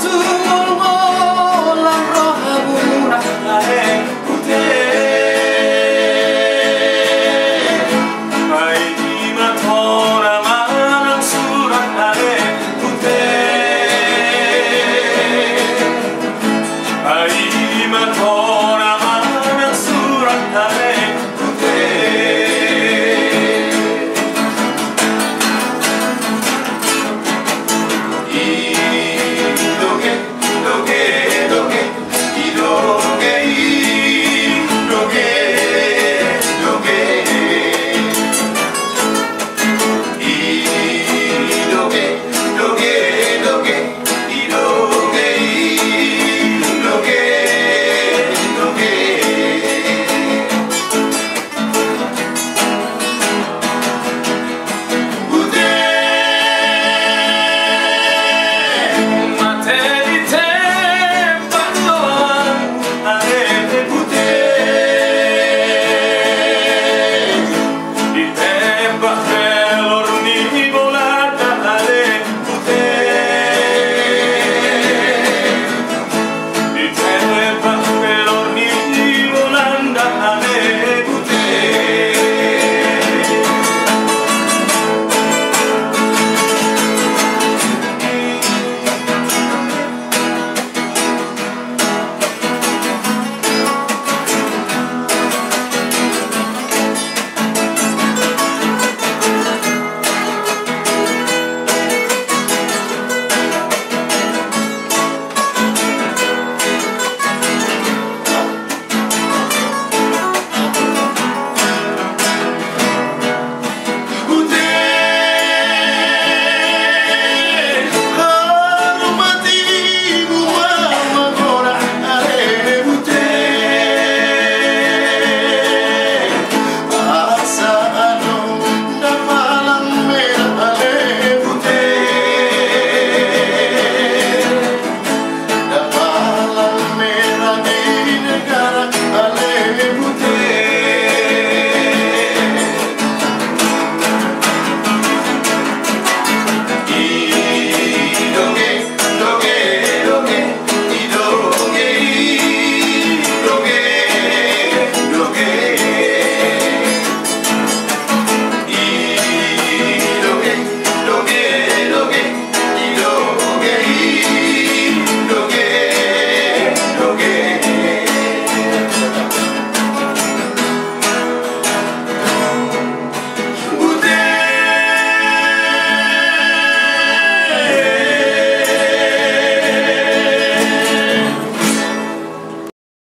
to